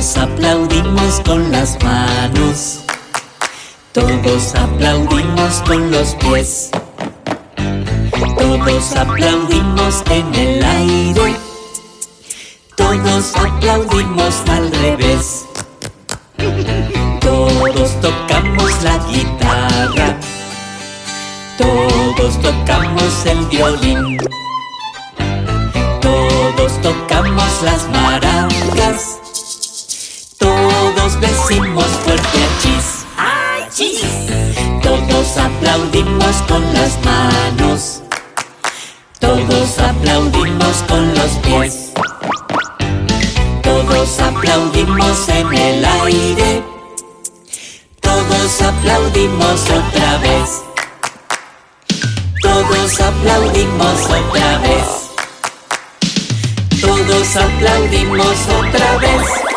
Todos aplaudimos con las manos. Todos aplaudimos con los pies. Todos aplaudimos en el aire. Todos aplaudimos al revés. Todos tocamos la guitarra. Todos tocamos el violín. Todos tocamos las maracas. Decimos fuerte. ¡Achis! Todos aplaudimos con las manos. Todos aplaudimos con los pies. Todos aplaudimos en el aire. Todos aplaudimos otra vez. Todos aplaudimos otra vez. Todos aplaudimos otra vez.